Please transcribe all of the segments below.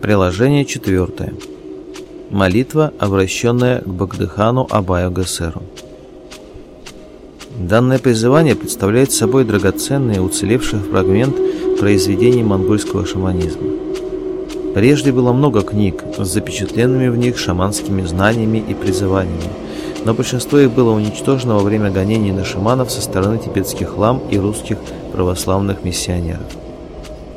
Приложение 4. Молитва, обращенная к Багдыхану Абаю Гасеру. Данное призывание представляет собой драгоценный уцелевший фрагмент произведений монгольского шаманизма. Прежде было много книг с запечатленными в них шаманскими знаниями и призываниями, но большинство их было уничтожено во время гонений на шаманов со стороны тибетских лам и русских православных миссионеров.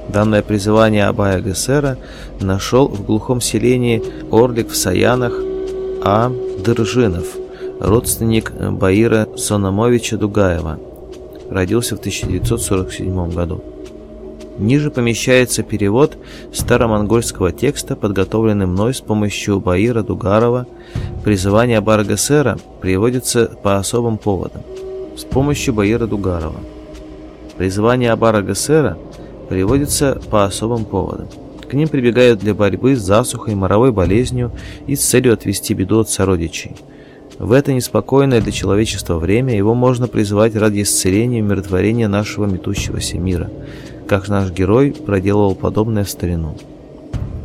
Данное призывание Абая Гессера нашел в глухом селении Орлик в Саянах А. Дыржинов, родственник Баира Сономовича Дугаева. Родился в 1947 году. Ниже помещается перевод старомонгольского текста, подготовленный мной с помощью Баира Дугарова. Призывание Баргасера приводится по особым поводам. С помощью Баира Дугарова. Призывание Абара Гессера – приводится по особым поводам. К ним прибегают для борьбы с засухой, моровой болезнью и с целью отвести беду от сородичей. В это неспокойное для человечества время его можно призывать ради исцеления и умиротворения нашего метущегося мира, как наш герой проделывал подобное в старину.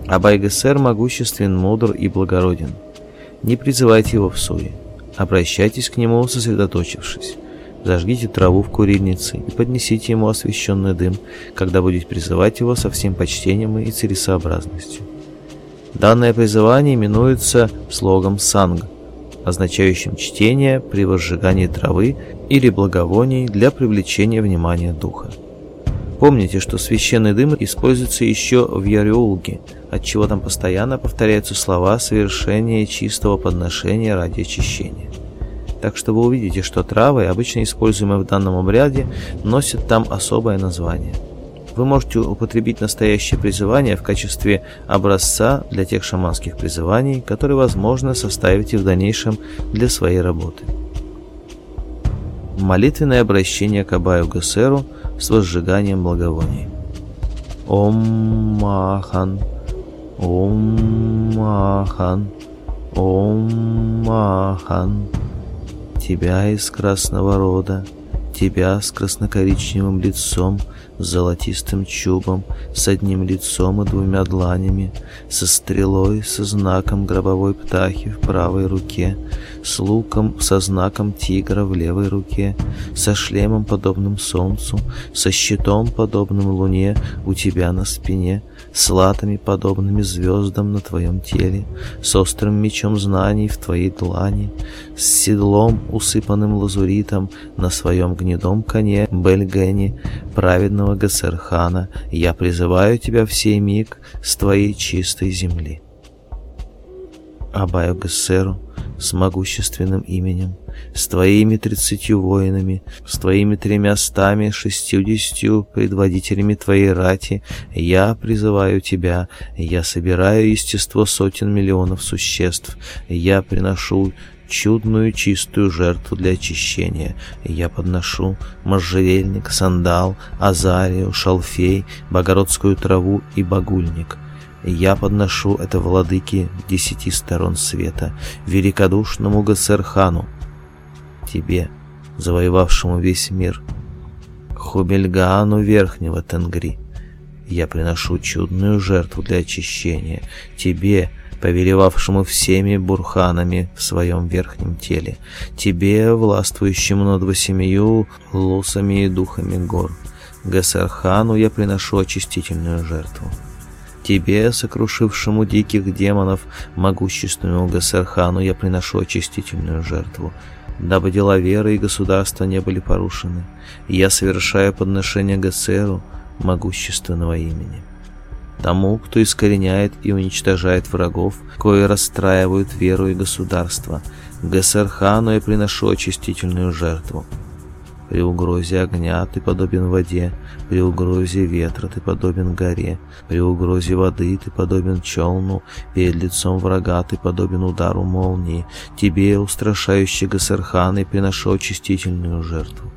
Абайгасер могуществен, мудр и благороден. Не призывайте его в суе. Обращайтесь к нему, сосредоточившись. Зажгите траву в курильнице и поднесите ему освященный дым, когда будете призывать его со всем почтением и целесообразностью. Данное призывание именуется слогом «санг», означающим чтение при возжигании травы или благовоний для привлечения внимания духа. Помните, что священный дым используется еще в Яреулге, отчего там постоянно повторяются слова совершения чистого подношения ради очищения так что вы увидите, что травы, обычно используемые в данном обряде, носят там особое название. Вы можете употребить настоящее призывание в качестве образца для тех шаманских призываний, которые, возможно, составите в дальнейшем для своей работы. Молитвенное обращение к Абаю Гасеру с возжиганием благовоний. Ом Махан, Ом Махан, Ом Махан. Тебя красного рода, тебя с краснокоричневым лицом, с золотистым чубом, с одним лицом и двумя дланями, со стрелой, со знаком гробовой птахи в правой руке, с луком, со знаком тигра в левой руке, со шлемом, подобным солнцу, со щитом, подобным луне, у тебя на спине — с силатами, подобными звездам на твоем теле, с острым мечом знаний в твоей длани, с седлом, усыпанным лазуритом, на своем гнедом коне Бельгене, праведного Гасерхана, я призываю тебя в сей миг с твоей чистой земли. Абаю Гасеру с могущественным именем, с твоими тридцатью воинами, с твоими тремя стами, шестьюдесятью предводителями твоей рати, я призываю тебя, я собираю естество сотен миллионов существ, я приношу чудную чистую жертву для очищения. Я подношу можжевельник, сандал, азарию, шалфей, богородскую траву и багульник. Я подношу это владыке десяти сторон света, великодушному Гасархану, тебе, завоевавшему весь мир, Хубельгаану Верхнего Тенгри. Я приношу чудную жертву для очищения, тебе, повелевавшему всеми бурханами в своем верхнем теле, тебе, властвующему над восемью лосами и духами гор. Гасархану я приношу очистительную жертву. Тебе сокрушившему диких демонов, могущественному Гасархану, я приношу очистительную жертву, дабы дела веры и государства не были порушены. Я совершаю подношение Гасеру, могущественного имени. Тому, кто искореняет и уничтожает врагов, кое расстраивают веру и государство, Гасархану я приношу очистительную жертву, при угрозе огня ты подобен воде, при угрозе ветра ты подобен горе, при угрозе воды ты подобен челну, перед лицом врага ты подобен удару молнии. Тебе, устрашающий Гасархан, и приношу очистительную жертву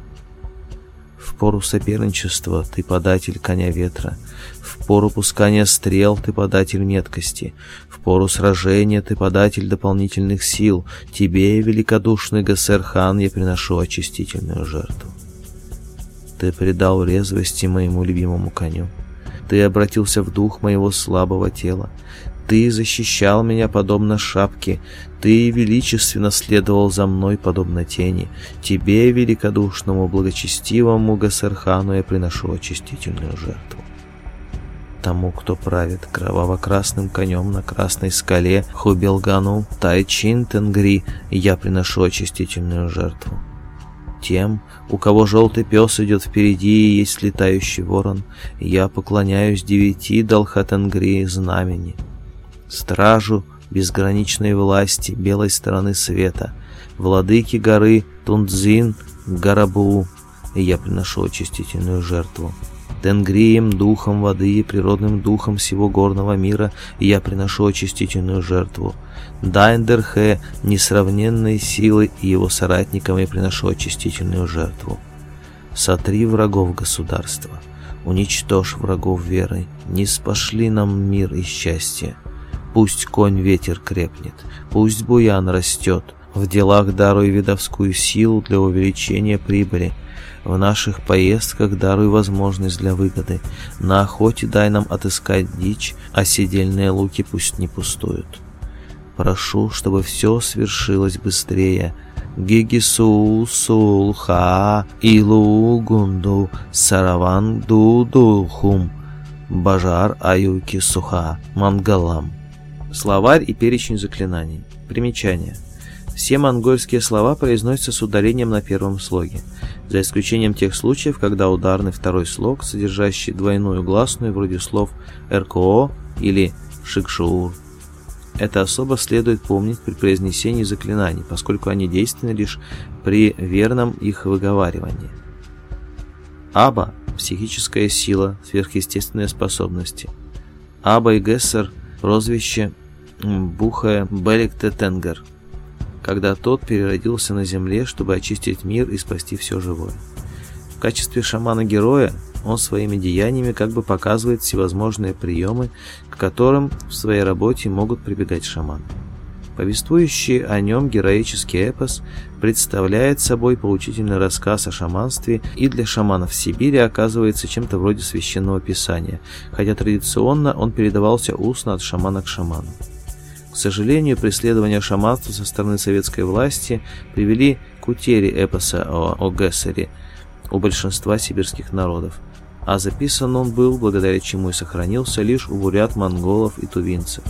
пору соперничества ты податель коня ветра, в пору пускания стрел ты податель меткости, в пору сражения ты податель дополнительных сил, тебе, великодушный Гасерхан, я приношу очистительную жертву. Ты предал резвости моему любимому коню, ты обратился в дух моего слабого тела, ты защищал меня подобно шапке, ты величественно следовал за мной подобно тени. Тебе, великодушному, благочестивому Гасархану, я приношу очистительную жертву. Тому, кто правит кроваво-красным конем на красной скале Хубилгану Тайчин Тенгри, я приношу очистительную жертву тем, у кого желтый пес идет впереди и есть летающий ворон, я поклоняюсь девяти Далхатангри знамени стражу безграничной власти белой стороны света, владыки горы Тунцзин Гарабу, и я приношу очистительную жертву. Тенгрием, духом воды и природным духом всего горного мира я приношу очистительную жертву. Дайндерхе, несравненной силы и его соратникам я приношу очистительную жертву. Сотри врагов государства, уничтожь врагов веры, не спошли нам мир и счастье. Пусть конь ветер крепнет, пусть буян растет. В делах даруй видовскую силу для увеличения прибыли. В наших поездках даруй возможность для выгоды. На охоте дай нам отыскать дичь, а седельные луки пусть не пустуют. Прошу, чтобы все свершилось быстрее. Гегису Сулха, Илу, Гунду, Сараван, Дуду, Хум, Бажар, Аюки, Суха, Мангалам. Словарь и перечень заклинаний. Примечание. Все монгольские слова произносятся с ударением на первом слоге, за исключением тех случаев, когда ударный второй слог, содержащий двойную гласную вроде слов «РКО» или «Шикшуур». Это особо следует помнить при произнесении заклинаний, поскольку они действенны лишь при верном их выговаривании. Аба – психическая сила, сверхъестественные способности. Аба и Гессер – прозвище бухая Белик Тенгер, когда тот переродился на земле, чтобы очистить мир и спасти все живое. В качестве шамана-героя он своими деяниями как бы показывает всевозможные приемы, к которым в своей работе могут прибегать шаманы. Повествующий о нем героический эпос представляет собой поучительный рассказ о шаманстве и для шаманов Сибири оказывается чем-то вроде священного писания, хотя традиционно он передавался устно от шамана к шаману сожалению, преследования шаманства со стороны советской власти привели к утере эпоса о, о Гессере у большинства сибирских народов, а записан он был, благодаря чему и сохранился, лишь у бурят, монголов и тувинцев.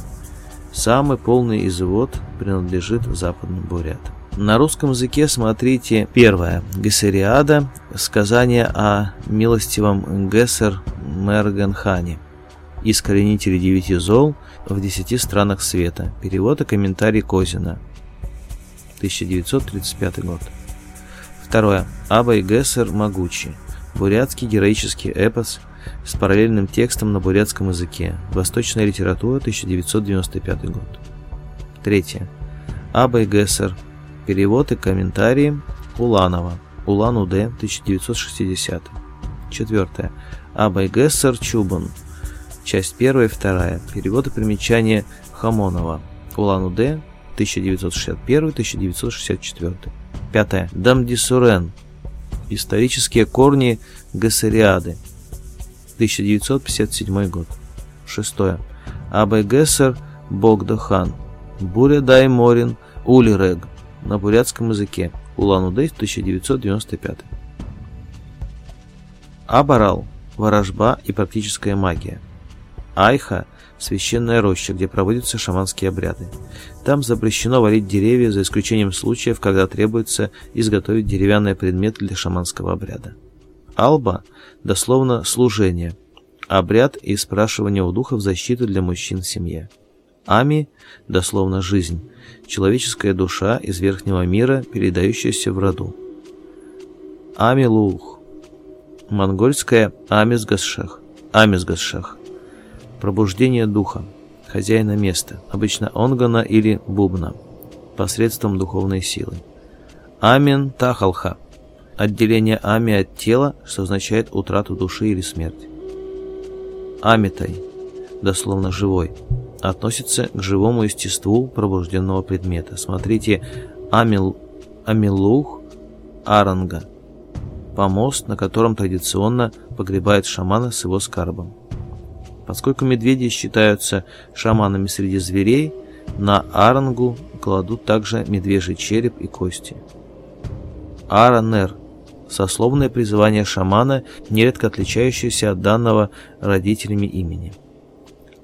Самый полный извод принадлежит западным бурятам. На русском языке смотрите первое. Гессериада. Сказание о милостивом Гессер Мерганхане. искоренители девяти зол – в 10 странах света. Перевод и комментарий Козина. 1935 год. Второе. Аба и Гессер Могучи. Бурятский героический эпос с параллельным текстом на бурятском языке. Восточная литература, 1995 год. Третье. Аба и Гессер. Перевод и комментарии Уланова. Улан-Удэ, 1960. Четвертое. Абай Гессер Чубан часть 1 и 2. Перевод и примечание Хамонова. Улан-Удэ, 1961-1964. Пятое. Дамдисурен. Исторические корни Гессериады. 1957 год. Шестое. Абе Гессер Богдахан. Буря Дай Морин Улирег. На бурятском языке. Улан-Удэ, 1995. Абарал. Ворожба и практическая магия. Айха священная роща, где проводятся шаманские обряды. Там запрещено варить деревья, за исключением случаев, когда требуется изготовить деревянный предмет для шаманского обряда. Алба – дословно «служение», обряд и спрашивание у духов защиты для мужчин в семье. Ами – дословно «жизнь», человеческая душа из верхнего мира, передающаяся в роду. Ами Луух – монгольская Амизгасшах, Амизгасшах пробуждение духа, хозяина места, обычно онгона или бубна, посредством духовной силы. Амин Тахалха. Отделение Ами от тела, что означает утрату души или смерть. Амитай, дословно «живой», относится к живому естеству пробужденного предмета. Смотрите Амил, Амилух Аранга, помост, на котором традиционно погребают шамана с его скарбом. Поскольку медведи считаются шаманами среди зверей, на арангу кладут также медвежий череп и кости. Аранер – сословное призывание шамана, нередко отличающееся от данного родителями имени.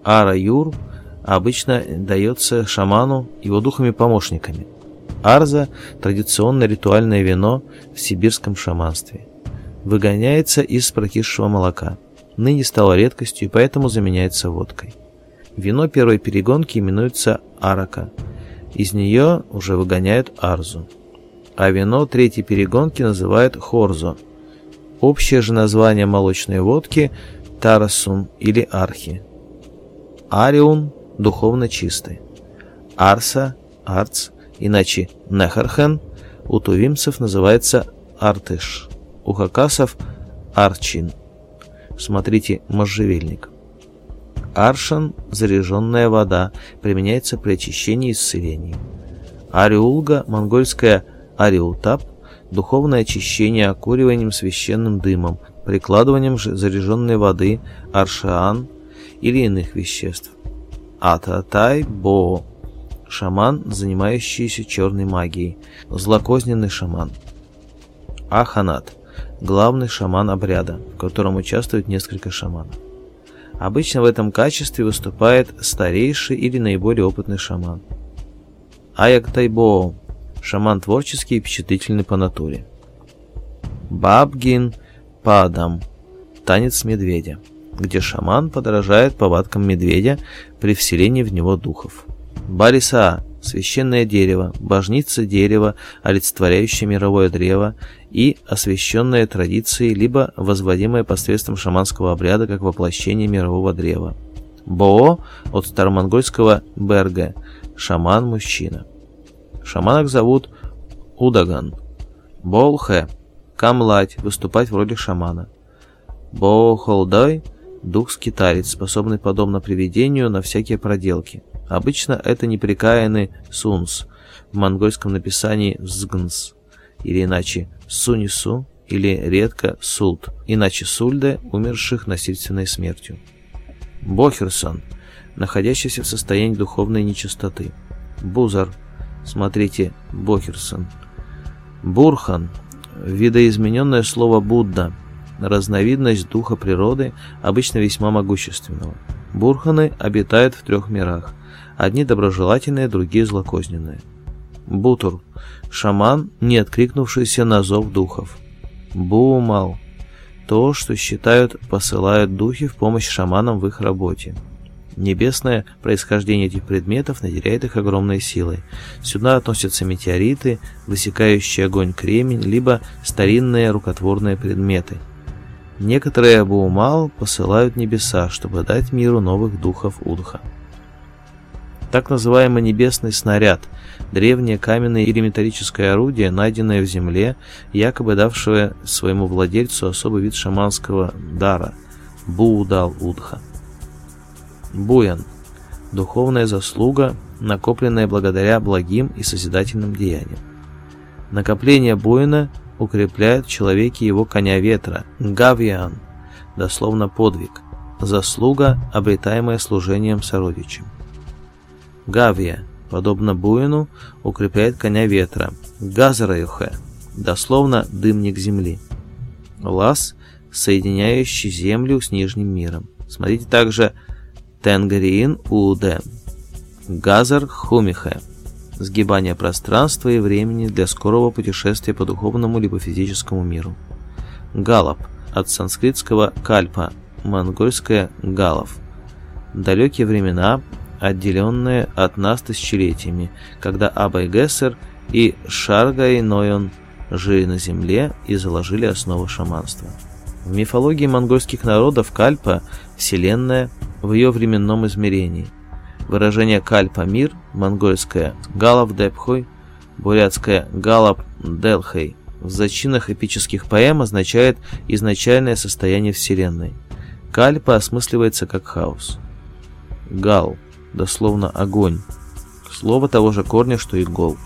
Ара-юр обычно дается шаману его духами-помощниками. Арза – традиционное ритуальное вино в сибирском шаманстве. Выгоняется из прокисшего молока – ныне стало редкостью и поэтому заменяется водкой. Вино первой перегонки именуется арака. Из нее уже выгоняют арзу. А вино третьей перегонки называют хорзо. Общее же название молочной водки – тарасун или архи. Ариун – духовно чистый. Арса – арц, иначе нехархен – у тувимцев называется артыш, у хакасов – арчин – Смотрите можжевельник. Аршан, заряженная вода, применяется при очищении и исцелении. Ариулга, монгольская ариутап духовное очищение окуриванием священным дымом, прикладыванием заряженной воды, аршаан или иных веществ. Ататай Бо, шаман, занимающийся черной магией, злокозненный шаман. Аханат – главный шаман обряда, в котором участвует несколько шаманов. Обычно в этом качестве выступает старейший или наиболее опытный шаман. Аяк Тайбо – шаман творческий и впечатлительный по натуре. Бабгин Падам – танец медведя, где шаман подражает повадкам медведя при вселении в него духов. Бариса – священное дерево, божница дерева, олицетворяющее мировое древо, и освященная традицией, либо возводимая посредством шаманского обряда как воплощение мирового древа. Боо от старомонгольского берга – шаман-мужчина. Шаманок зовут Удаган. Болхе – камлать, выступать в роли шамана. Боохолдай – дух-скитарец, способный, подобно привидению, на всякие проделки. Обычно это неприкаянный сунс, в монгольском написании «згнс» или иначе сунису или редко султ, иначе сульде, умерших насильственной смертью. Бохерсон, находящийся в состоянии духовной нечистоты. Бузар, смотрите, Бохерсон. Бурхан, видоизмененное слово Будда, разновидность духа природы, обычно весьма могущественного. Бурханы обитают в трех мирах. Одни доброжелательные, другие злокозненные. Бутур. Шаман не откликнувшийся на зов духов. Буумал. То, что считают, посылают духи в помощь шаманам в их работе. Небесное происхождение этих предметов наделяет их огромной силой. Сюда относятся метеориты, высекающие огонь кремень, либо старинные рукотворные предметы. Некоторые Буумал посылают небеса, чтобы дать миру новых духов удуха. Так называемый небесный снаряд – Древнее каменное или металлическое орудие, найденное в земле, якобы давшее своему владельцу особый вид шаманского дара – Буудал-Удха. Буян – духовная заслуга, накопленная благодаря благим и созидательным деяниям. Накопление Буяна укрепляет в человеке его коня ветра – Гавиан, дословно подвиг, заслуга, обретаемая служением сородичам. Гавия – подобно буину, укрепляет коня ветра, газраюхе, дословно дымник земли. Лаз, соединяющий землю с нижним миром. Смотрите также Тенгариин Ууд, Газар Хумихе, сгибание пространства и времени для скорого путешествия по духовному либо физическому миру. галоп от санскритского кальпа, монгольское галов. Далекие времена, отделенные от нас тысячелетиями, когда Абай-Гессер и Шаргай Нойон жили на земле и заложили основы шаманства. В мифологии монгольских народов Кальпа – вселенная в ее временном измерении. Выражение Кальпа – мир, монгольское – Галав Депхой, бурятское – Галап Делхей – в зачинах эпических поэм означает изначальное состояние Вселенной. Кальпа осмысливается как хаос. Гал – дословно огонь. Слово того же корня, что и гол.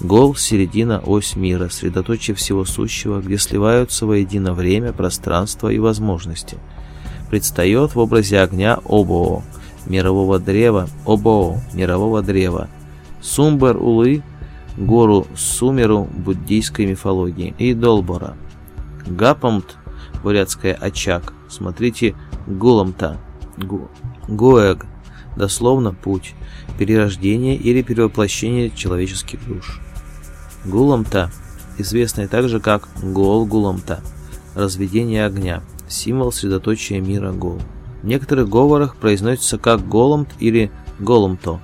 Гол – середина, ось мира, средоточие всего сущего, где сливаются воедино время, пространство и возможности. Предстает в образе огня Обоо, мирового древа, Обоо, мирового древа, Сумбер Улы, гору Сумеру буддийской мифологии и Долбора. Гапамт, бурятская очаг, смотрите, Гуламта, Гуэг, дословно путь, перерождения или перевоплощения человеческих душ. Гуламта, известная также как Гол Гуламта, разведение огня, символ средоточия мира Гол. В некоторых говорах произносится как Голомт или Голомто.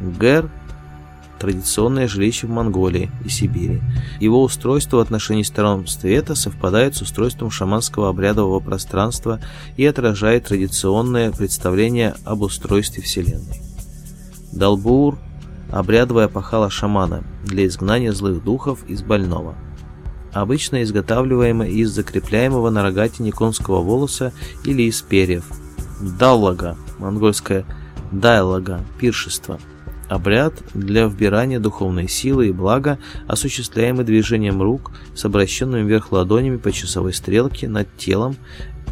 Гер традиционное жилища в Монголии и Сибири. Его устройство в отношении сторон света совпадает с устройством шаманского обрядового пространства и отражает традиционное представление об устройстве Вселенной. Далбур – обрядовая пахала шамана для изгнания злых духов из больного – обычно изготавливаемый из закрепляемого на рогатине конского волоса или из перьев. Даллага, монгольское дайлага, пиршество – Обряд для вбирания духовной силы и блага, осуществляемый движением рук с обращенными вверх ладонями по часовой стрелке над телом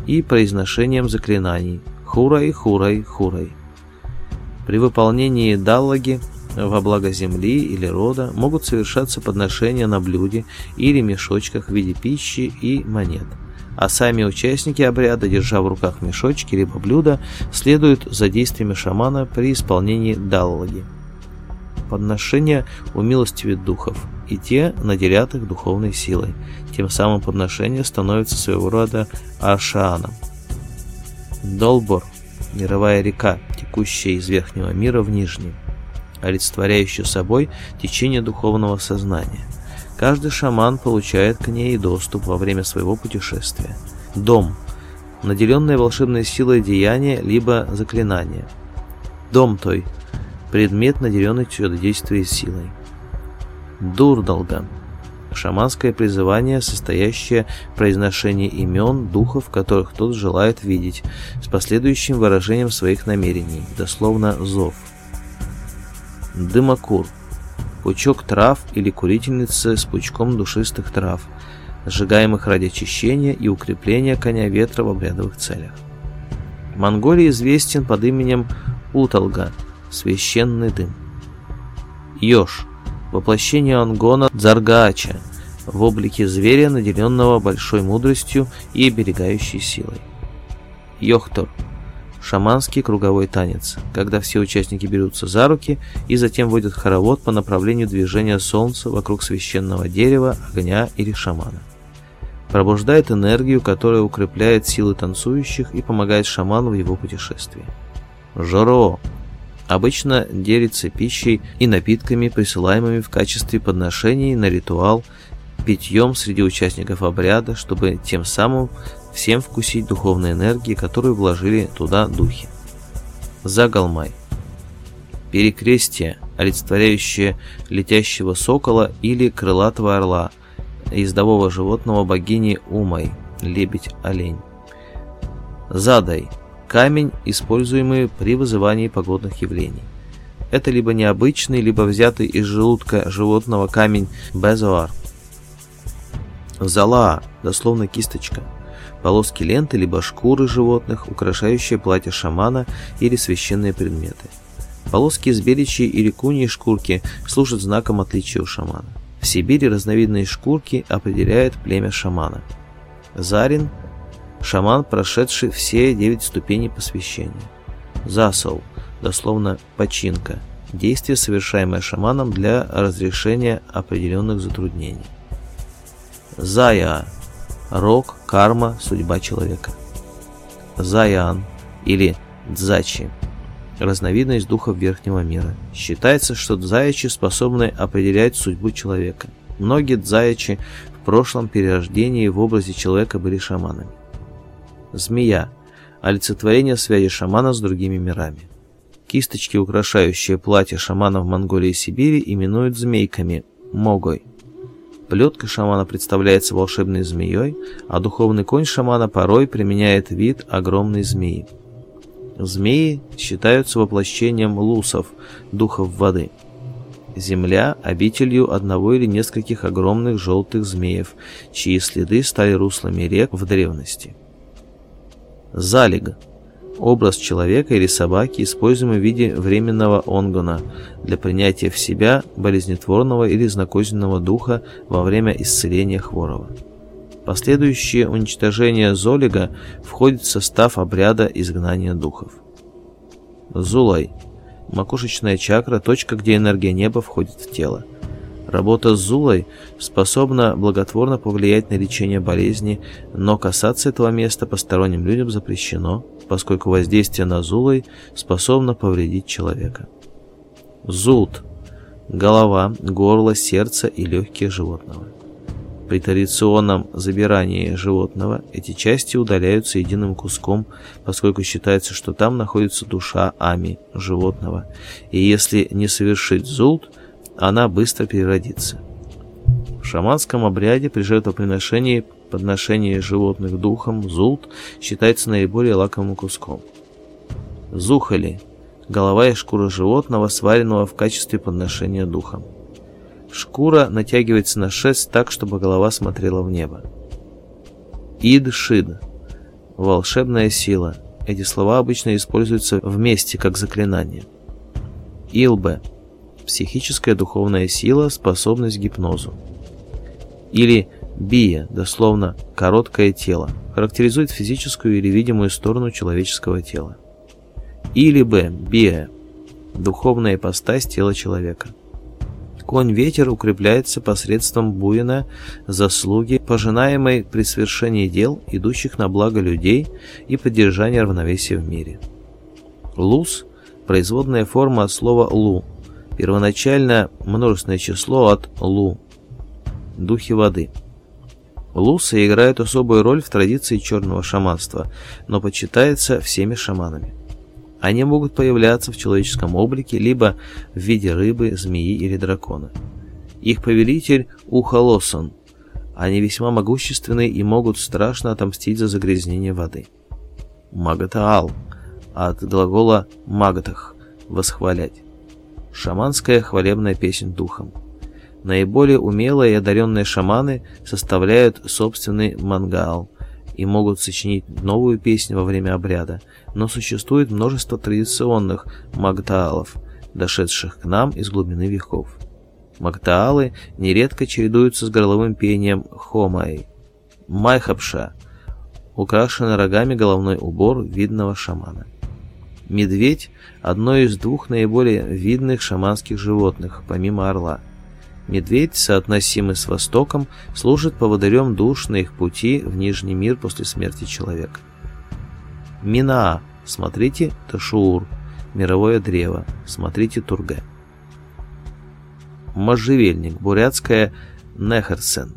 и произношением заклинаний «Хурай, хурай, хурай». При выполнении даллаги во благо земли или рода могут совершаться подношения на блюде или мешочках в виде пищи и монет – а сами участники обряда, держа в руках мешочки либо блюда, следуют за действиями шамана при исполнении даллаги подношения умилостивит духов, и те наделят их духовной силой. Тем самым подношение становится своего рода ашааном. Долбор – мировая река, текущая из верхнего мира в нижний, олицетворяющая собой течение духовного сознания. Каждый шаман получает к ней доступ во время своего путешествия. Дом – наделенное волшебной силой деяния либо заклинания. Дом той – предмет, наделенный чудодействием силой. Дурдалга – шаманское призывание, состоящее в произношении имен духов, которых тот желает видеть, с последующим выражением своих намерений, дословно «зов». Дымокур – пучок трав или курительница с пучком душистых трав, сжигаемых ради очищения и укрепления коня ветра в обрядовых целях. В Монголии известен под именем Уталга – священный дым. Еж – воплощение Ангона Дзаргаача в облике зверя, наделенного большой мудростью и оберегающей силой. Йохтор – шаманский круговой танец, когда все участники берутся за руки и затем водят хоровод по направлению движения солнца вокруг священного дерева, огня или шамана пробуждает энергию, которая укрепляет силы танцующих и помогает шаману в его путешествии. Жоро Обычно делится пищей и напитками, присылаемыми в качестве подношений на ритуал, питьем среди участников обряда, чтобы тем самым всем вкусить духовной энергии, которую вложили туда духи. Загалмай. Перекрестие, олицетворяющее летящего сокола или крылатого орла, ездового животного богини Умай, лебедь-олень. Задай – камень, используемый при вызывании погодных явлений. Это либо необычный, либо взятый из желудка животного камень безоар. Зала, дословно кисточка, полоски ленты, либо шкуры животных, украшающие платье шамана или священные предметы. Полоски из беличьей или куньей шкурки служат знаком отличия у шамана. В Сибири разновидные шкурки определяют племя шамана. Зарин шаман, прошедший все девять ступеней посвящения. Засол, дословно починка, действие, совершаемое шаманом для разрешения определенных затруднений. Зая, рок, карма, судьба человека. Заян или дзачи разновидность духов верхнего мира. Считается, что дзаячи способны определять судьбу человека. Многие дзаячи в прошлом перерождении в образе человека были шаманами змея, олицетворение связи шамана с другими мирами. Кисточки, украшающие платье шамана в Монголии и Сибири, именуют змейками – могой. Плетка шамана представляется волшебной змеей, а духовный конь шамана порой применяет вид огромной змеи. Змеи считаются воплощением лусов, духов воды. Земля – обителью одного или нескольких огромных желтых змеев, чьи следы стали руслами рек в древности – Залег. Образ человека или собаки, используемый в виде временного онгона для принятия в себя болезнетворного или знакозненного духа во время исцеления хворого. Последующее уничтожение золига входит в состав обряда изгнания духов. Зулай. Макушечная чакра – точка, где энергия неба входит в тело. Работа с Зулой способна благотворно повлиять на лечение болезни, но касаться этого места посторонним людям запрещено, поскольку воздействие на Зулой способно повредить человека. Зулт – голова, горло, сердце и легкие животного. При традиционном забирании животного эти части удаляются единым куском, поскольку считается, что там находится душа Ами, животного, и если не совершить зулт, она быстро переродится. В шаманском обряде при жертвоприношении подношение животных духом зулт считается наиболее лакомым куском. Зухали – голова и шкура животного, сваренного в качестве подношения духом. Шкура натягивается на шесть так, чтобы голова смотрела в небо. Ид шид – волшебная сила. Эти слова обычно используются вместе как заклинание. Илбе – психическая духовная сила, способность к гипнозу. Или бия, дословно «короткое тело», характеризует физическую или видимую сторону человеческого тела. Или б. бия, духовная ипостась тела человека. Конь-ветер укрепляется посредством буина заслуги, пожинаемой при свершении дел, идущих на благо людей и поддержания равновесия в мире. Луз – производная форма от слова «лу» Первоначально множественное число от Лу – духи воды. Лусы играют особую роль в традиции черного шаманства, но почитается всеми шаманами. Они могут появляться в человеческом облике, либо в виде рыбы, змеи или дракона. Их повелитель – Ухолосон. Они весьма могущественны и могут страшно отомстить за загрязнение воды. Магатаал – от глагола «магатах» – восхвалять. Шаманская хвалебная песнь духом. Наиболее умелые и одаренные шаманы составляют собственный мангал и могут сочинить новую песню во время обряда, но существует множество традиционных магдаалов, дошедших к нам из глубины веков. Магдаалы нередко чередуются с горловым пением хомаи. Майхапша – украшенный рогами головной убор видного шамана. Медведь – одно из двух наиболее видных шаманских животных, помимо орла. Медведь, соотносимый с Востоком, служит поводырем душ на их пути в Нижний мир после смерти человека. Минаа. Смотрите Ташуур. Мировое древо. Смотрите Турге. Можжевельник. Бурятская Нехерсен.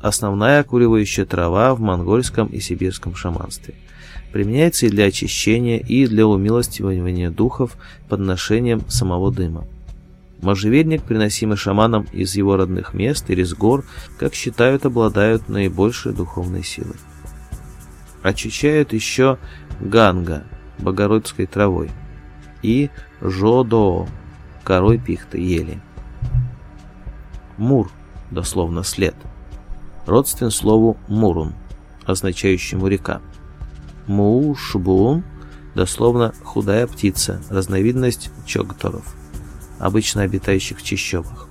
Основная окуривающая трава в монгольском и сибирском шаманстве – применяется и для очищения, и для умилостивания духов подношением самого дыма. Можжевельник, приносимый шаманом из его родных мест или с гор, как считают, обладают наибольшей духовной силой. Очищают еще ганга, богородской травой, и жодо, корой пихты ели. Мур, дословно след, родствен слову мурун, означающему река. Муушбуун дословно «худая птица», разновидность чокторов, обычно обитающих в чищобах.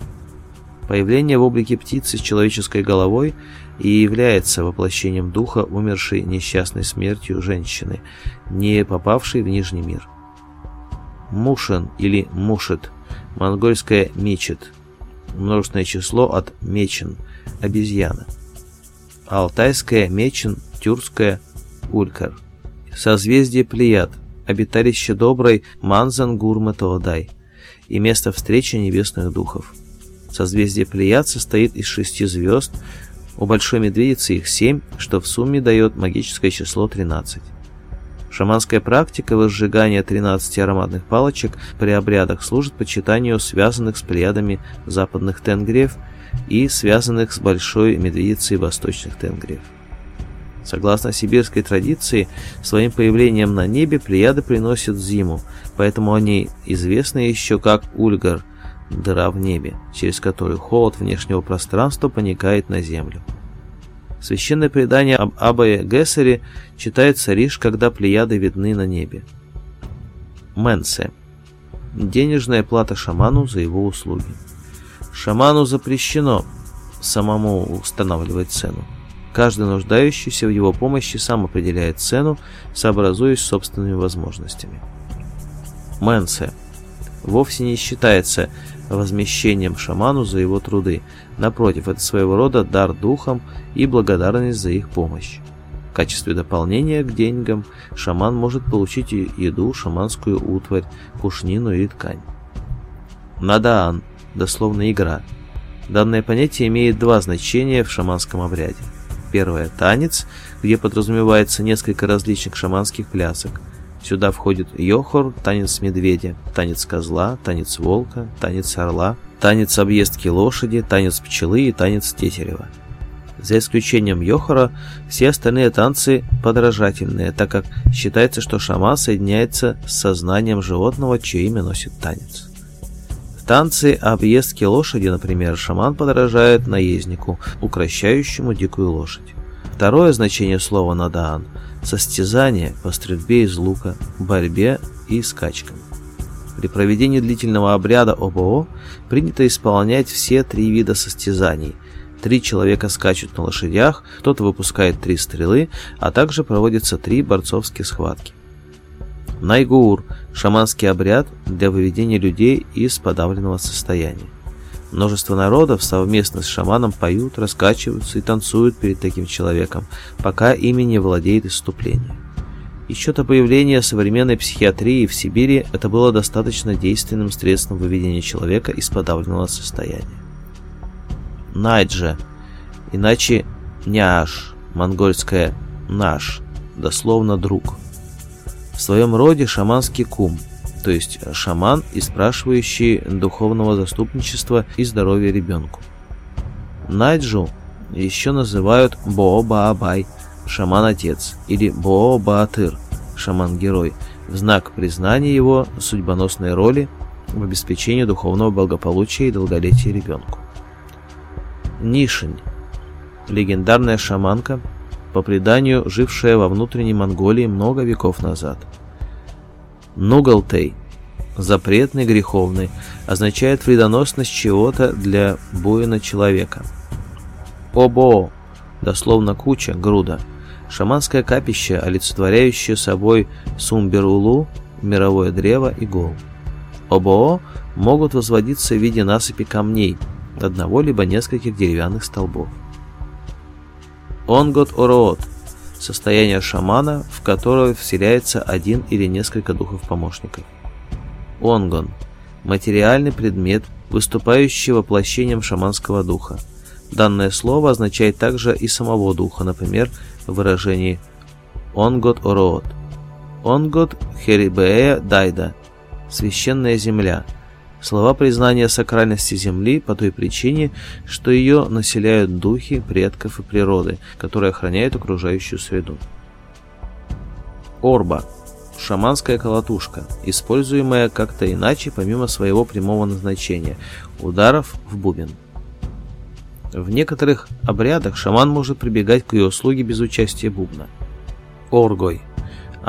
Появление в облике птицы с человеческой головой и является воплощением духа умершей несчастной смертью женщины, не попавшей в Нижний мир. Мушин или мушет, монгольская мечет, множественное число от мечен, обезьяна. алтайская мечен, тюркская улькар – созвездие Плеяд, обиталище доброй Манзан-Гурматаодай и место встречи небесных духов. Созвездие Плеяд состоит из шести звезд, у Большой Медведицы их семь, что в сумме дает магическое число 13. Шаманская практика возжигания 13 ароматных палочек при обрядах служит почитанию связанных с плеядами западных тенгрев и связанных с Большой Медведицей восточных тенгрев. Согласно сибирской традиции, своим появлением на небе плеяды приносят зиму, поэтому они известны еще как ульгар – дыра в небе, через которую холод внешнего пространства поникает на землю. Священное предание об Абае Гессере читается лишь, когда плеяды видны на небе. Менсе. Денежная плата шаману за его услуги. Шаману запрещено самому устанавливать цену. Каждый нуждающийся в его помощи сам определяет цену, сообразуясь с собственными возможностями. Мэнсе вовсе не считается возмещением шаману за его труды. Напротив, это своего рода дар духам и благодарность за их помощь. В качестве дополнения к деньгам шаман может получить еду, шаманскую утварь, пушнину и ткань. Надаан, дословно игра. Данное понятие имеет два значения в шаманском обряде – Первое – танец, где подразумевается несколько различных шаманских плясок. Сюда входит йохор, танец медведя, танец козла, танец волка, танец орла, танец объездки лошади, танец пчелы и танец тетерева. За исключением йохора, все остальные танцы подражательные, так как считается, что шаман соединяется с сознанием животного, чье имя носит танец. Станции объездки лошади, например, шаман подражает наезднику, укращающему дикую лошадь. Второе значение слова «надаан» – состязание по стрельбе из лука, борьбе и скачкам. При проведении длительного обряда ОБО принято исполнять все три вида состязаний. Три человека скачут на лошадях, кто-то выпускает три стрелы, а также проводятся три борцовские схватки. Найгур – шаманский обряд для выведения людей из подавленного состояния. Множество народов совместно с шаманом поют, раскачиваются и танцуют перед таким человеком, пока ими не владеет иступление. Еще до появления современной психиатрии в Сибири это было достаточно действенным средством выведения человека из подавленного состояния. Найджа, иначе няш, монгольское «наш», дословно «друг», в своем роде шаманский кум, то есть шаман и спрашивающий духовного заступничества и здоровья ребенку. Найджу еще называют Боо-Баабай, шаман-отец, или Боо-Баатыр, шаман-герой, в знак признания его судьбоносной роли в обеспечении духовного благополучия и долголетия ребенку. Нишень – легендарная шаманка – по преданию жившая во внутренней Монголии много веков назад. Нугалтей – запретный греховный, означает вредоносность чего-то для буина человека. Обо – дословно куча, груда. Шаманское капище, олицетворяющее собой сумберулу, мировое древо игол. гол. Обо могут возводиться в виде насыпи камней, одного либо нескольких деревянных столбов. Он год ород, состояние шамана, в которое вселяется один или несколько духов-помощников. Онгон – материальный предмет, выступающий воплощением шаманского духа. Данное слово означает также и самого духа, например, в выражении «онгот ороот». «Онгот херибея дайда» – «священная земля», Слова признания сакральности Земли по той причине, что ее населяют духи предков и природы, которые охраняют окружающую среду. Орба – шаманская колотушка, используемая как-то иначе помимо своего прямого назначения – ударов в бубен. В некоторых обрядах шаман может прибегать к ее услуге без участия бубна. Оргой –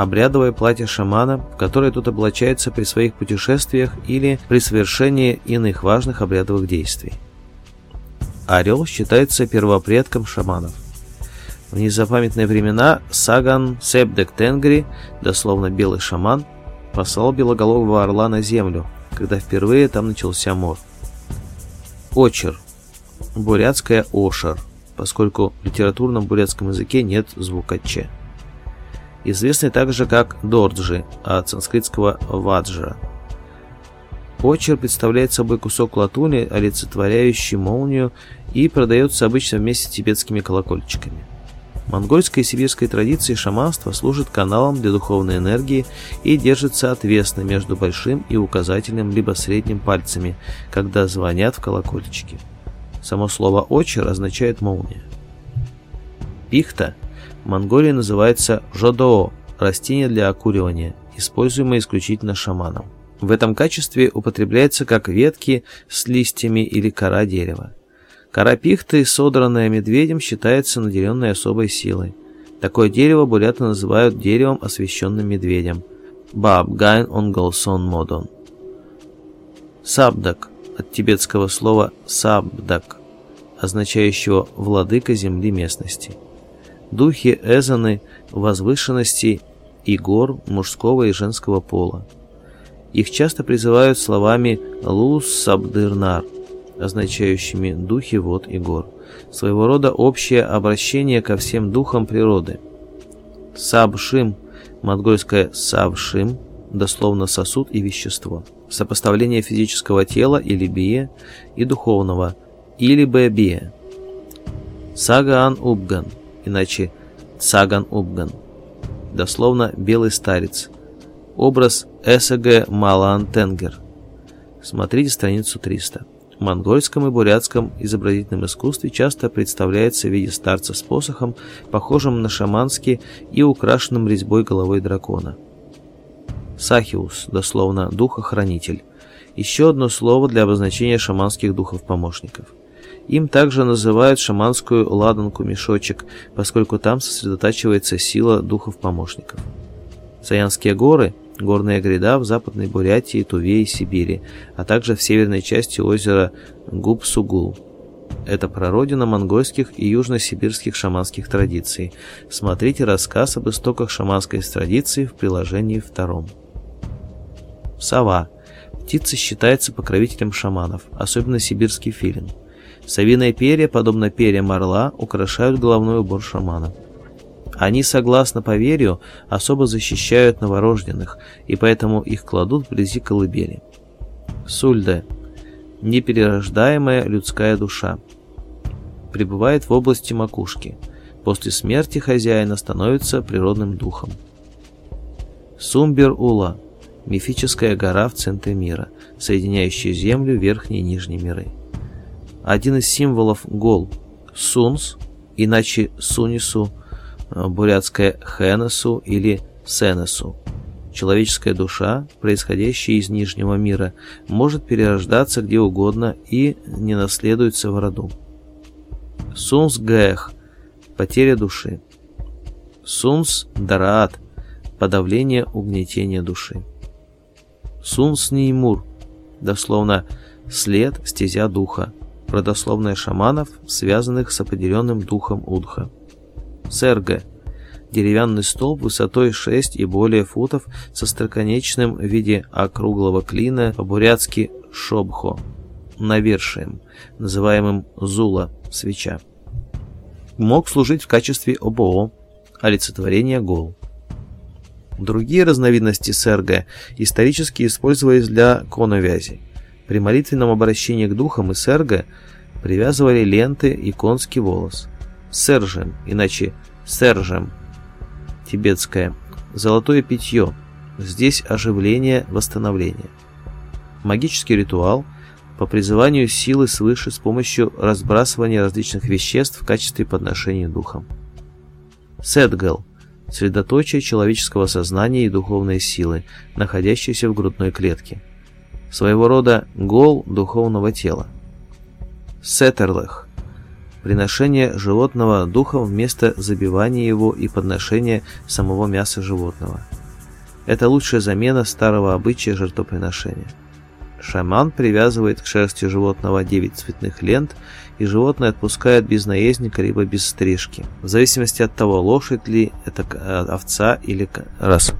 обрядовое платье шамана, которое тут облачается при своих путешествиях или при совершении иных важных обрядовых действий. Орел считается первопредком шаманов. В незапамятные времена Саган Себдек Тенгри, дословно «белый шаман», послал белоголового орла на землю, когда впервые там начался мор. Очер. Бурятская ошер, поскольку в литературном бурятском языке нет звука «ч» известный также как Дорджи от санскритского «ваджра». Очер представляет собой кусок латуни, олицетворяющий молнию, и продается обычно вместе с тибетскими колокольчиками. Монгольская и сибирская традиции шаманства служат каналом для духовной энергии и держится отвесно между большим и указательным либо средним пальцами, когда звонят в колокольчики. Само слово «очер» означает «молния». Пихта Монголия называется жадоо – растение для окуривания, используемое исключительно шаманом. В этом качестве употребляется как ветки с листьями или кора дерева. Кора пихты, содранная медведем, считается наделенной особой силой. Такое дерево буряты называют деревом, освященным медведем. Баб Баабгайн онголсон модон. Сабдак от тибетского слова «сабдак», означающего «владыка земли местности» духи Эзаны, возвышенности и гор мужского и женского пола. Их часто призывают словами «Лус Сабдырнар», означающими «духи вод и гор», своего рода общее обращение ко всем духам природы. Сабшим, монгольское «савшим», дословно «сосуд» и «вещество», сопоставление физического тела или бие и духовного или бебие. Сагаан Убган – иначе Саган Обган. Дословно «белый старец». Образ СГ Малан Тенгер. Смотрите страницу 300. В монгольском и бурятском изобразительном искусстве часто представляется в виде старца с посохом, похожим на шаманский и украшенным резьбой головой дракона. Сахиус, дословно «духохранитель». Еще одно слово для обозначения шаманских духов-помощников – им также называют шаманскую ладанку мешочек, поскольку там сосредотачивается сила духов-помощников. Саянские горы – горная гряда в Западной Бурятии, Туве и Сибири, а также в северной части озера Губсугул. Это прародина монгольских и южносибирских шаманских традиций. Смотрите рассказ об истоках шаманской традиции в приложении втором. Сова. Птица считается покровителем шаманов, особенно сибирский филин. Совиное перья, подобно перьям орла, украшают головной убор шамана. Они, согласно поверью, особо защищают новорожденных, и поэтому их кладут вблизи колыбели. Сульда – неперерождаемая людская душа. Пребывает в области макушки. После смерти хозяина становится природным духом. Сумбер-Ула – мифическая гора в центре мира, соединяющая Землю, Верхние и Нижние миры один из символов гол – сунс, иначе сунису, э, бурятская хенесу или сенесу. Человеческая душа, происходящая из нижнего мира, может перерождаться где угодно и не наследуется в роду. Сунс гаэх – потеря души. Сунс дараат – подавление угнетения души. Сунс неймур – дословно «след, стезя духа», родословная шаманов, связанных с определенным духом Удха. Серга – деревянный столб высотой 6 и более футов со строконечным в виде округлого клина по-бурятски «шобхо» – навершием, называемым «зула» – свеча. Мог служить в качестве ОБО – олицетворения гол. Другие разновидности серга исторически использовались для коновязей. При молитвенном обращении к духам и серго привязывали ленты и конский волос. Сержем, иначе сержем, тибетское, золотое питье, здесь оживление, восстановление. Магический ритуал по призыванию силы свыше с помощью разбрасывания различных веществ в качестве подношения духам. Сетгал – средоточие человеческого сознания и духовной силы, находящейся в грудной клетке – своего рода гол духовного тела. Сеттерлах – приношение животного духом вместо забивания его и подношения самого мяса животного. Это лучшая замена старого обычая жертвоприношения. Шаман привязывает к шерсти животного 9 цветных лент, и животное отпускает без наездника либо без стрижки, в зависимости от того, лошадь ли это овца или раз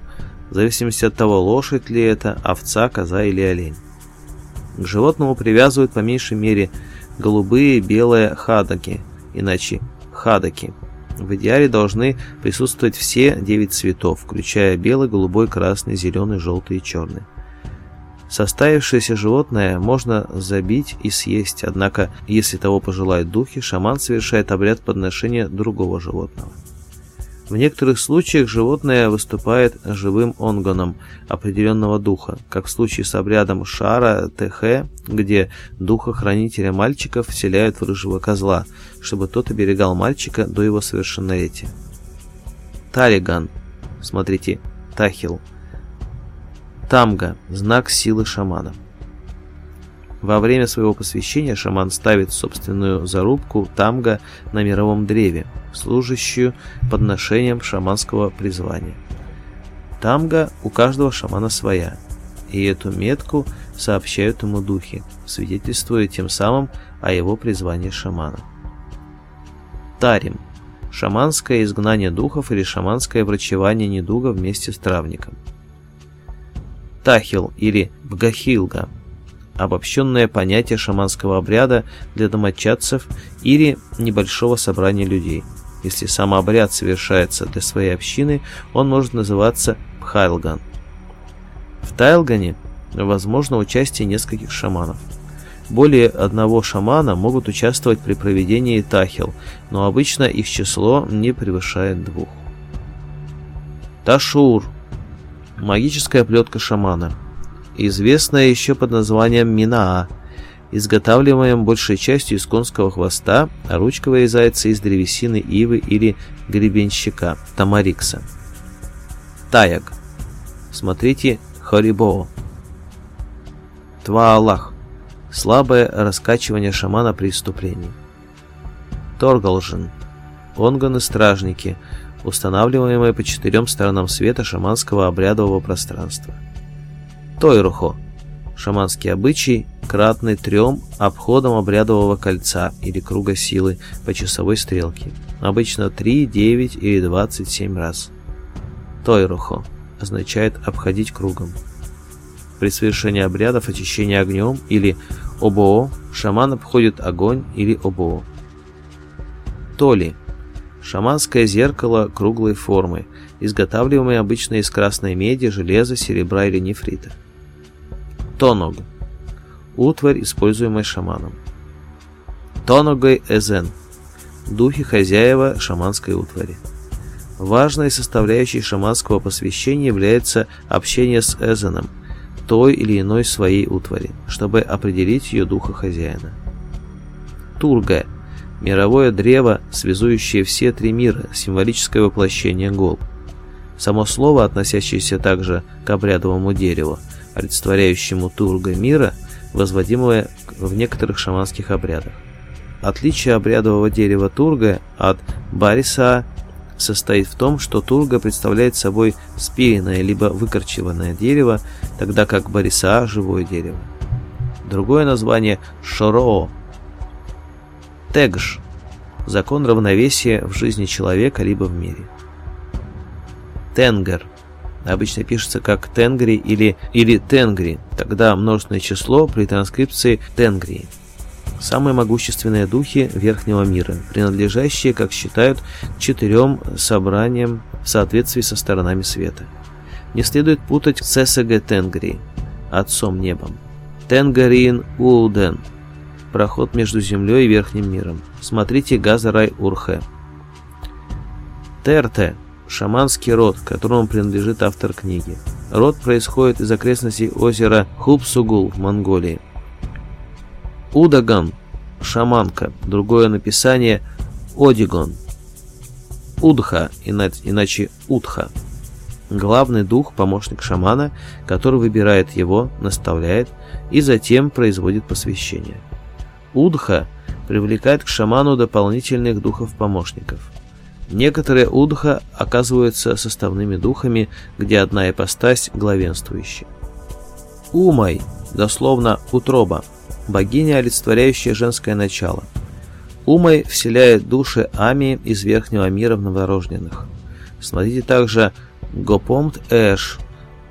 в зависимости от того, лошадь ли это, овца, коза или олень. К животному привязывают по меньшей мере голубые и белые хадаки, иначе хадаки. В идеале должны присутствовать все 9 цветов, включая белый, голубой, красный, зеленый, желтый и черный. Составившееся животное можно забить и съесть, однако, если того пожелают духи, шаман совершает обряд подношения другого животного. В некоторых случаях животное выступает живым онганом определенного духа, как в случае с обрядом шара ТХ, где духа-хранителя мальчиков вселяют в рыжего козла, чтобы тот оберегал мальчика до его совершеннолетия. Тариган. Смотрите. Тахил. Тамга. Знак силы шамана. Во время своего посвящения шаман ставит собственную зарубку тамга на мировом древе, служащую подношением шаманского призвания. Тамга у каждого шамана своя, и эту метку сообщают ему духи, свидетельствуя тем самым о его призвании шамана. Тарим – шаманское изгнание духов или шаманское врачевание недуга вместе с травником. Тахил или Бгахилга – обобщенное понятие шаманского обряда для домочадцев или небольшого собрания людей. Если сам обряд совершается для своей общины, он может называться пхайлган. В Тайлгане возможно участие нескольких шаманов. Более одного шамана могут участвовать при проведении тахил, но обычно их число не превышает двух. Ташур – магическая плетка шамана – известная еще под названием Минаа. Изготавливаем большей частью из конского хвоста, а ручка вырезается из древесины ивы или гребенщика, тамарикса. Таяг. Смотрите хорибо, тва аллах, Слабое раскачивание шамана при вступлении. Торгалжин. Онганы стражники, устанавливаемые по четырем сторонам света шаманского обрядового пространства. Тойрухо шаманские обычаи кратный трем обходом обрядового кольца или круга силы по часовой стрелке, обычно 3, 9 или 27 раз. Тойрухо означает «обходить кругом». При совершении обрядов очищения огнем или ОБО шаман обходит огонь или ОБО. Толи – шаманское зеркало круглой формы, изготавливаемое обычно из красной меди, железа, серебра или нефрита. Тоного. Утварь, используемая шаманом. Тоногой эзен. Духи хозяева шаманской утвари. Важной составляющей шаманского посвящения является общение с эзеном, той или иной своей утвари, чтобы определить ее духа хозяина. Турга – мировое древо, связующее все три мира, символическое воплощение гол. Само слово, относящееся также к обрядовому дереву – олицетворяющему Турга мира, возводимое в некоторых шаманских обрядах. Отличие обрядового дерева Турга от Бариса состоит в том, что Турга представляет собой спеянное либо выкорчеванное дерево, тогда как Бариса – живое дерево. Другое название – Шороо. тегж – закон равновесия в жизни человека либо в мире. Тенгер обычно пишется как тенгри или, или тенгри, тогда множественное число при транскрипции тенгри. Самые могущественные духи верхнего мира, принадлежащие, как считают, четырем собраниям в соответствии со сторонами света. Не следует путать с Тенгри, отцом небом. Тенгарин Улден, проход между землей и верхним миром. Смотрите Газарай Урхе. Терте шаманский род, которому принадлежит автор книги. Род происходит из окрестностей озера Хубсугул в Монголии. Удаган – шаманка, другое написание – Одигон. Удха, иначе Утха – главный дух, помощник шамана, который выбирает его, наставляет и затем производит посвящение. Удха привлекает к шаману дополнительных духов-помощников – Некоторые удха оказываются составными духами, где одна ипостась главенствующая. Умай, дословно утроба, богиня, олицетворяющая женское начало. Умай вселяет души Ами из верхнего мира в новорожденных. Смотрите также Гопомт Эш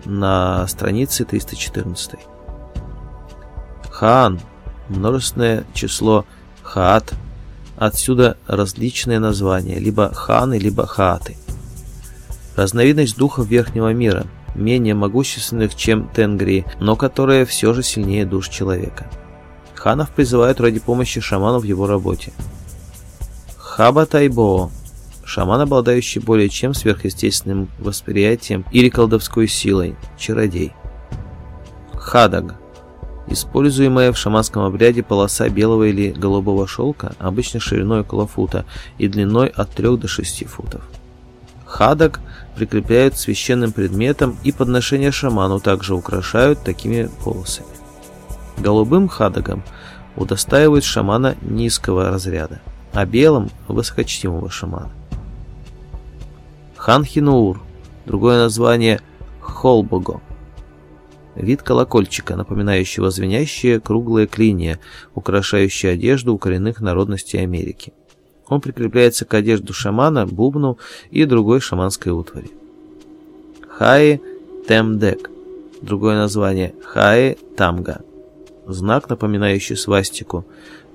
на странице 314. Хаан, множественное число Хаат – Отсюда различные названия, либо ханы, либо хааты. Разновидность духов Верхнего мира, менее могущественных, чем тенгри, но которые все же сильнее душ человека. Ханов призывают ради помощи шаману в его работе. Хаба Тайбоо – шаман, обладающий более чем сверхъестественным восприятием или колдовской силой, чародей. Хадаг – Используемая в шаманском обряде полоса белого или голубого шелка обычно шириной около фута и длиной от 3 до 6 футов. Хадок прикрепляют священным предметом и подношения шаману также украшают такими полосами. Голубым хадагом удостаивают шамана низкого разряда, а белым – высокочтимого шамана. Ханхинуур, другое название – Холбого – Вид колокольчика, напоминающего звенящие круглые клинья, украшающие одежду у коренных народностей Америки. Он прикрепляется к одежду шамана, бубну и другой шаманской утвари. Хаи Темдек. Другое название – Хаи Тамга. Знак, напоминающий свастику,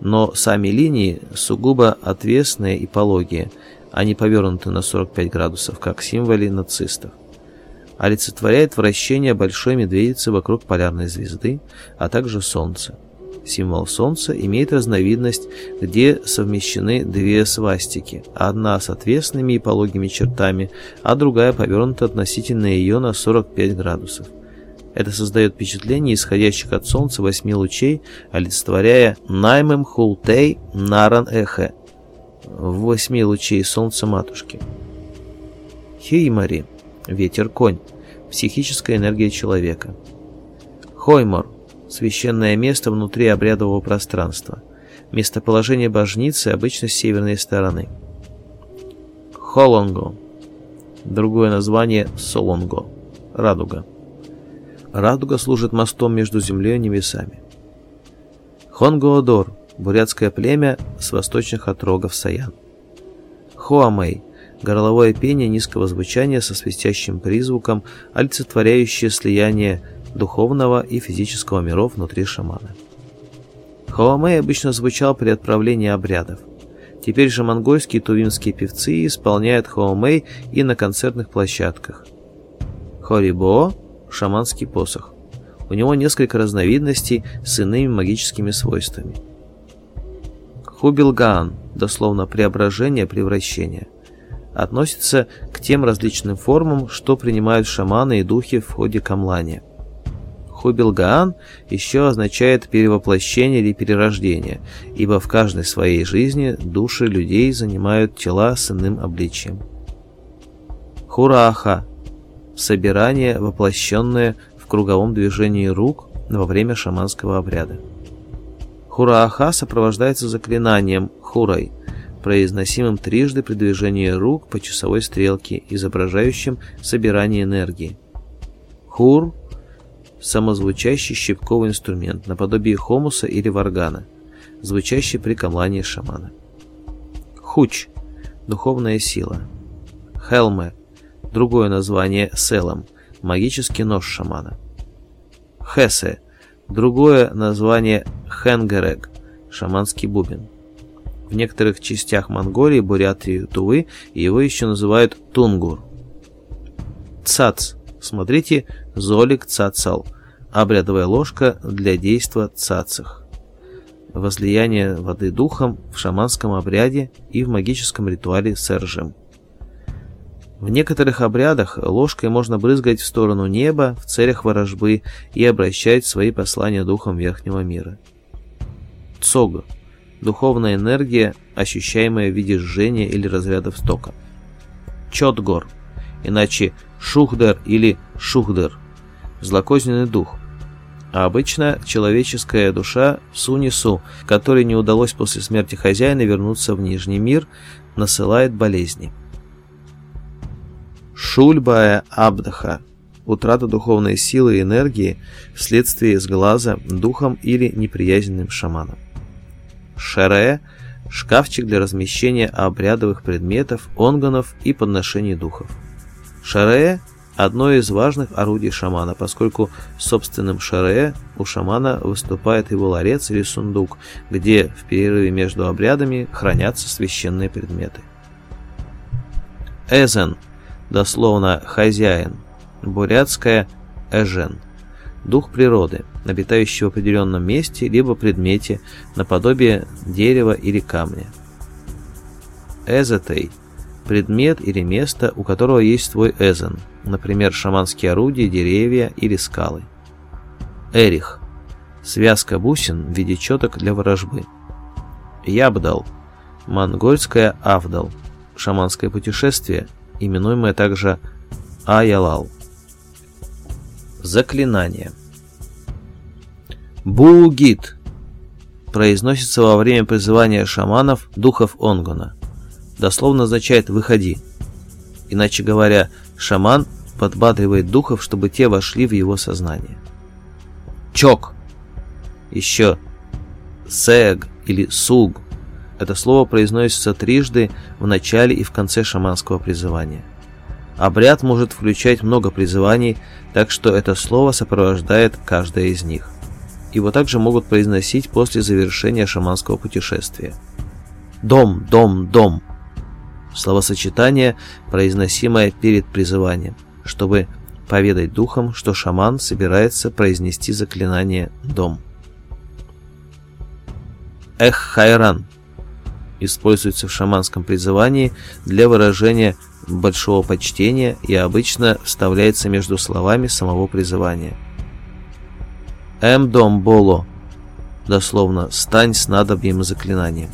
но сами линии сугубо отвесные и пологие, они повернуты на 45 градусов, как символы нацистов олицетворяет вращение большой медведицы вокруг полярной звезды, а также Солнца. Символ Солнца имеет разновидность, где совмещены две свастики, одна с отвесными и пологими чертами, а другая повернута относительно ее на 45 градусов. Это создает впечатление исходящих от Солнца восьми лучей, олицетворяя наймем хултей наран эхе, восьми лучей Солнца Матушки. Хей Мари Ветер – конь, психическая энергия человека. Хоймор – священное место внутри обрядового пространства. Местоположение божницы обычно с северной стороны. Холонго – другое название Солонго – радуга. Радуга служит мостом между землей и небесами. Хонгоодор – бурятское племя с восточных отрогов Саян. Хуамэй – Горловое пение низкого звучания со свистящим призвуком, олицетворяющее слияние духовного и физического миров внутри шамана. Хаомей обычно звучал при отправлении обрядов. Теперь же монгольские и тувинские певцы исполняют хаомей и на концертных площадках. Хорибо – шаманский посох. У него несколько разновидностей с иными магическими свойствами. Хубилган, – дословно преображение, превращение относится к тем различным формам, что принимают шаманы и духи в ходе камлания. Хубилгаан еще означает перевоплощение или перерождение, ибо в каждой своей жизни души людей занимают тела с иным обличием. Хураха – собирание, воплощенное в круговом движении рук во время шаманского обряда. Хураха сопровождается заклинанием «хурай», произносимым трижды при движении рук по часовой стрелке, изображающим собирание энергии. Хур – самозвучащий щипковый инструмент, наподобие хомуса или варгана, звучащий при камлании шамана. Хуч – духовная сила. Хелме – другое название селом, магический нож шамана. Хесе – другое название хенгерег, шаманский бубен некоторых частях Монголии, Бурятии, Тувы его еще называют Тунгур. Цац. Смотрите, золик цацал. Обрядовая ложка для действа цацах. Возлияние воды духом в шаманском обряде и в магическом ритуале с эржем. В некоторых обрядах ложкой можно брызгать в сторону неба в целях ворожбы и обращать свои послания духом верхнего мира. Цога Духовная энергия, ощущаемая в виде жжения или разрядов стока. Чотгор, иначе Шухдер или Шухдер, злокозненный дух. А обычно человеческая душа Сунису, которой не удалось после смерти хозяина вернуться в Нижний мир, насылает болезни. Шульбая Абдаха утрата духовной силы и энергии вследствие сглаза духом или неприязненным шаманом шаре, шкафчик для размещения обрядовых предметов, онганов и подношений духов. Шаре – одно из важных орудий шамана, поскольку собственным шаре у шамана выступает его ларец или сундук, где в перерыве между обрядами хранятся священные предметы. Эзен, дословно «хозяин», Бурятское «эжен» дух природы, обитающий в определенном месте либо предмете, наподобие дерева или камня. Эзотей – предмет или место, у которого есть свой эзен, например, шаманские орудия, деревья или скалы. Эрих – связка бусин в виде четок для ворожбы. Ябдал – монгольская авдал, шаманское путешествие, именуемое также Аялал. Заклинание. Бугит произносится во время призывания шаманов духов Онгона. Дословно означает «выходи». Иначе говоря, шаман подбадривает духов, чтобы те вошли в его сознание. Чок. Еще сег или суг. Это слово произносится трижды в начале и в конце шаманского призывания. Обряд может включать много призываний, так что это слово сопровождает каждое из них. Его также могут произносить после завершения шаманского путешествия. Дом, дом, дом. Словосочетание, произносимое перед призыванием, чтобы поведать духам, что шаман собирается произнести заклинание «дом». Эх, Хайран, используется в шаманском призывании для выражения большого почтения и обычно вставляется между словами самого призывания. «Эмдом боло» дословно «стань с надобьем и заклинанием».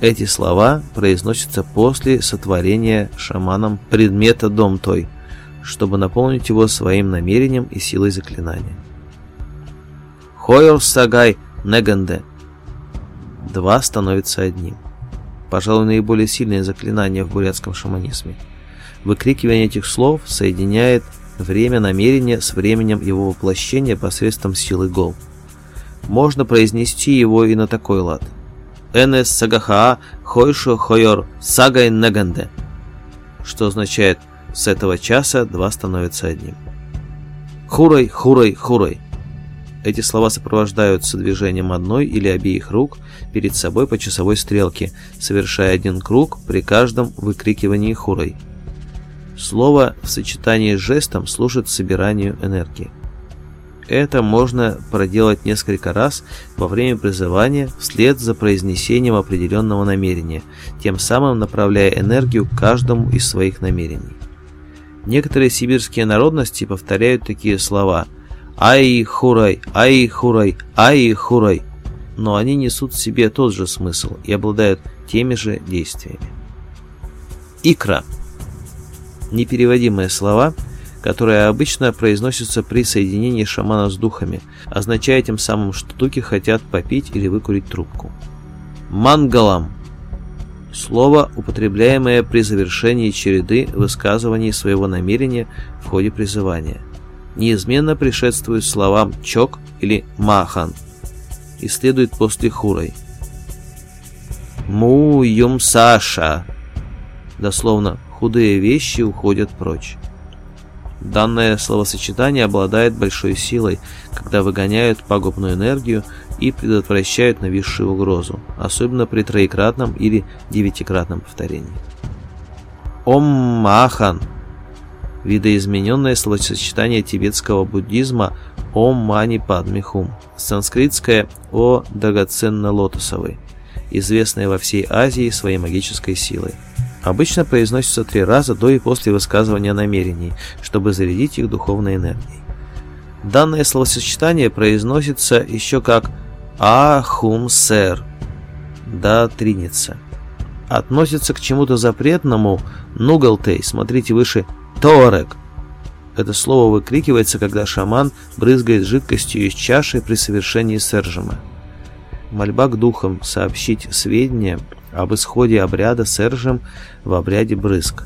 Эти слова произносятся после сотворения шаманом предмета дом той, чтобы наполнить его своим намерением и силой заклинания. «Хойор сагай неганде» Два становится одним. Пожалуй, наиболее сильное заклинание в бурятском шаманизме. Выкрикивание этих слов соединяет время намерения с временем его воплощения посредством силы гол. Можно произнести его и на такой лад. «Энес сагахаа Хойшу хойор сагай наганде», что означает «с этого часа два становятся одним». «Хурой, хурой, хурой» Эти слова сопровождаются движением одной или обеих рук перед собой по часовой стрелке, совершая один круг при каждом выкрикивании хурой. Слово в сочетании с жестом служит собиранию энергии. Это можно проделать несколько раз во время призывания вслед за произнесением определенного намерения, тем самым направляя энергию к каждому из своих намерений. Некоторые сибирские народности повторяют такие слова Ай, хурай, ай, хурай, ай, хурай. Но они несут в себе тот же смысл и обладают теми же действиями. Икра. Непереводимые слова, которые обычно произносятся при соединении шамана с духами, означая тем самым, что туки хотят попить или выкурить трубку. Мангалам. Слово, употребляемое при завершении череды высказываний своего намерения в ходе призывания неизменно пришествуют словам «чок» или «махан» и следует после хурой. «Му-юм Саша» дословно «худые вещи уходят прочь». Данное словосочетание обладает большой силой, когда выгоняют пагубную энергию и предотвращают нависшую угрозу, особенно при троекратном или девятикратном повторении. Ом Оммахан – видоизмененное словосочетание тибетского буддизма «Ом Мани Падми Хум», санскритское «О драгоценно-лотосовый», известное во всей Азии своей магической силой. Обычно произносится три раза до и после высказывания намерений, чтобы зарядить их духовной энергией. Данное словосочетание произносится еще как «Ахум сэр» – «Да триница». Относится к чему-то запретному «Нугалтей» – смотрите выше – Торек. Это слово выкрикивается, когда шаман брызгает жидкостью из чаши при совершении сержима. Мольба к духам сообщить сведения об исходе обряда сержем в обряде брызг.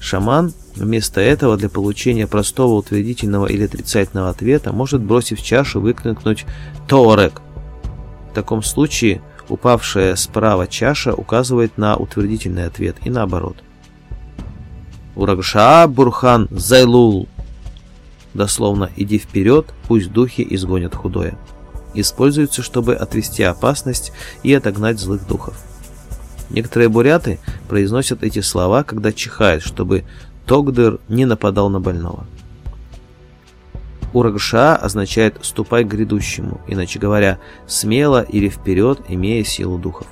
Шаман вместо этого для получения простого утвердительного или отрицательного ответа может, бросив чашу, выкрикнуть «Торек». В таком случае упавшая справа чаша указывает на утвердительный ответ и наоборот – Урагша Бурхан Зайлул. Дословно «иди вперед, пусть духи изгонят худое». Используется, чтобы отвести опасность и отогнать злых духов. Некоторые буряты произносят эти слова, когда чихают, чтобы Тогдыр не нападал на больного. Урагша означает «ступай к грядущему», иначе говоря, смело или вперед, имея силу духов.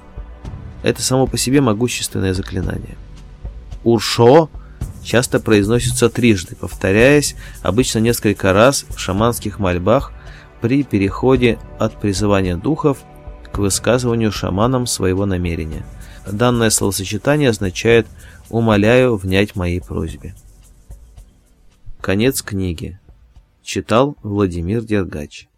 Это само по себе могущественное заклинание. Уршо часто произносится трижды, повторяясь обычно несколько раз в шаманских мольбах при переходе от призывания духов к высказыванию шаманом своего намерения. Данное словосочетание означает «умоляю внять моей просьбе». Конец книги. Читал Владимир Дергач.